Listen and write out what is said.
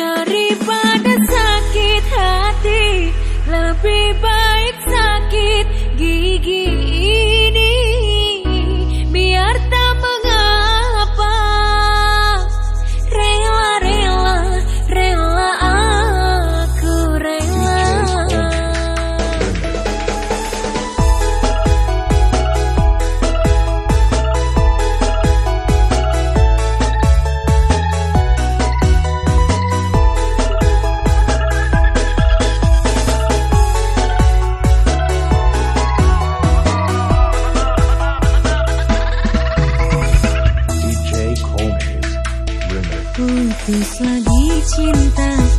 te. Putus lagi cintaku